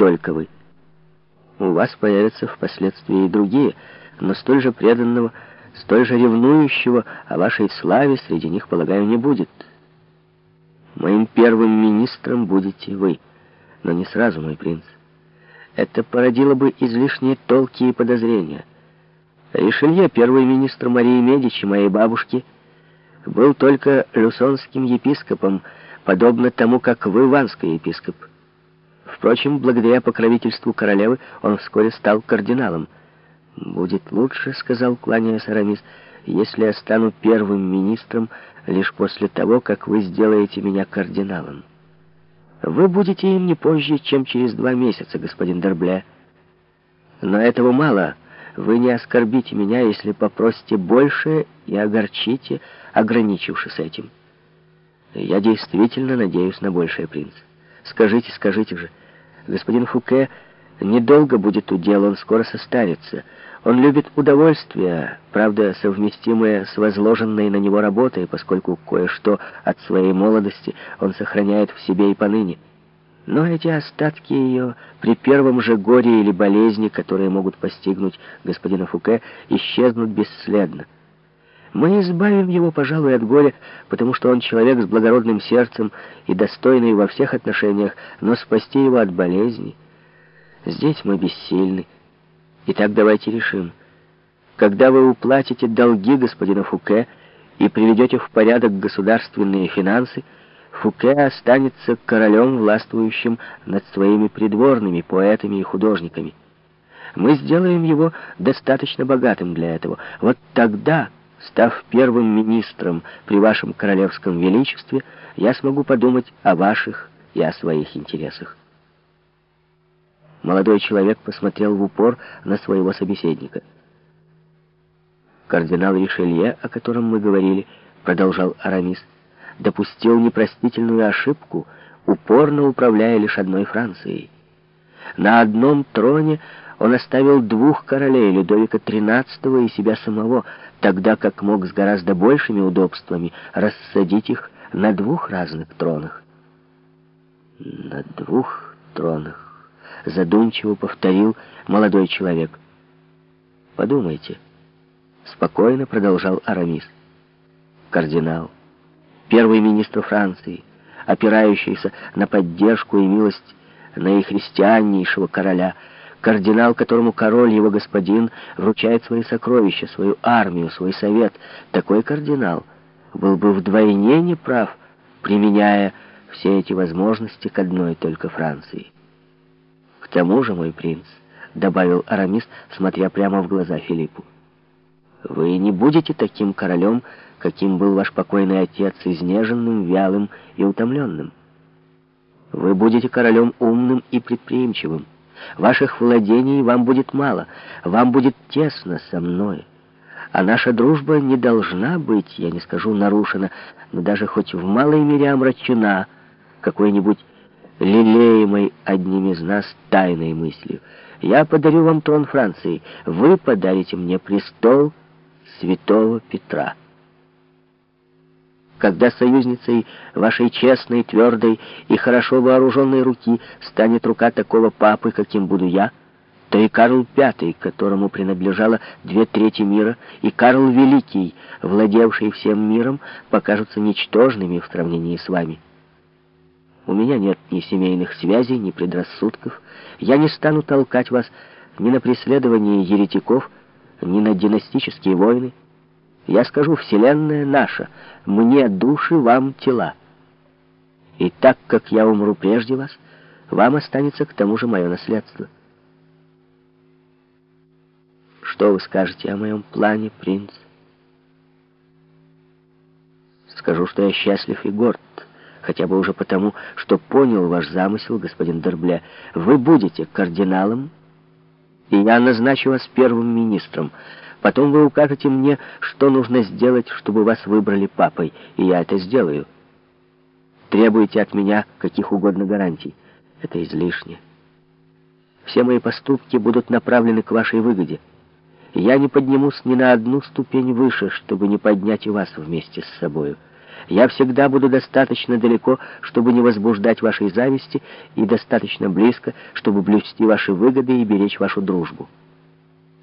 только вы. У вас появятся впоследствии и другие, но столь же преданного, столь же ревнующего о вашей славе среди них, полагаю, не будет. Моим первым министром будете вы, но не сразу, мой принц. Это породило бы излишние толки и подозрения. Ришелье, первый министр Марии Медичи, моей бабушки, был только люсонским епископом, подобно тому, как вы, ванский епископ. Впрочем, благодаря покровительству королевы, он вскоре стал кардиналом. «Будет лучше», — сказал, кланяясь Арамис, — «если я стану первым министром лишь после того, как вы сделаете меня кардиналом». «Вы будете им не позже, чем через два месяца, господин Дербле. Но этого мало». Вы не оскорбите меня, если попросите больше и огорчите, ограничившись этим. Я действительно надеюсь на большее, принц. Скажите, скажите же. Господин Фуке недолго будет у дела, он скоро состарится. Он любит удовольствие, правда, совместимое с возложенной на него работой, поскольку кое-что от своей молодости он сохраняет в себе и поныне. Но эти остатки ее при первом же горе или болезни, которые могут постигнуть господина Фуке, исчезнут бесследно. Мы избавим его, пожалуй, от горя, потому что он человек с благородным сердцем и достойный во всех отношениях, но спасти его от болезни здесь мы бессильны. Итак, давайте решим. Когда вы уплатите долги господина Фуке и приведете в порядок государственные финансы, Фуке останется королем, властвующим над своими придворными, поэтами и художниками. Мы сделаем его достаточно богатым для этого. Вот тогда, став первым министром при вашем королевском величестве, я смогу подумать о ваших и о своих интересах. Молодой человек посмотрел в упор на своего собеседника. Кардинал Ришелье, о котором мы говорили, продолжал Арамис, — допустил непростительную ошибку, упорно управляя лишь одной Францией. На одном троне он оставил двух королей, Людовика XIII и себя самого, тогда как мог с гораздо большими удобствами рассадить их на двух разных тронах. «На двух тронах», — задумчиво повторил молодой человек. «Подумайте», — спокойно продолжал Арамис. «Кардинал» первый министр Франции, опирающийся на поддержку и милость наихристианнейшего короля, кардинал, которому король, его господин, вручает свои сокровища, свою армию, свой совет. Такой кардинал был бы вдвойне неправ, применяя все эти возможности к одной только Франции. К тому же, мой принц, — добавил Арамис, смотря прямо в глаза Филиппу, — вы не будете таким королем, каким был ваш покойный отец, изнеженным, вялым и утомленным. Вы будете королем умным и предприимчивым. Ваших владений вам будет мало, вам будет тесно со мной. А наша дружба не должна быть, я не скажу нарушена, но даже хоть в малой мере омрачена какой-нибудь лелеемой одним из нас тайной мыслью. Я подарю вам трон Франции, вы подарите мне престол святого Петра когда союзницей вашей честной, твердой и хорошо вооруженной руки станет рука такого папы, каким буду я, то и Карл V, которому принадлежало две трети мира, и Карл Великий, владевший всем миром, покажутся ничтожными в сравнении с вами. У меня нет ни семейных связей, ни предрассудков. Я не стану толкать вас ни на преследование еретиков, ни на династические войны. Я скажу, вселенная наша, мне души, вам тела. И так как я умру прежде вас, вам останется к тому же мое наследство. Что вы скажете о моем плане, принц? Скажу, что я счастлив и горд, хотя бы уже потому, что понял ваш замысел, господин Дербле. Вы будете кардиналом, и я назначу вас первым министром. Потом вы укажете мне, что нужно сделать, чтобы вас выбрали папой, и я это сделаю. Требуете от меня каких угодно гарантий. Это излишне. Все мои поступки будут направлены к вашей выгоде. Я не поднимусь ни на одну ступень выше, чтобы не поднять и вас вместе с собою. Я всегда буду достаточно далеко, чтобы не возбуждать вашей зависти, и достаточно близко, чтобы блюсти ваши выгоды и беречь вашу дружбу.